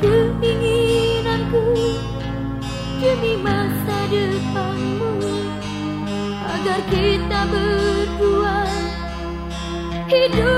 keinginanku demi masa depanmu agar kita berdua hidup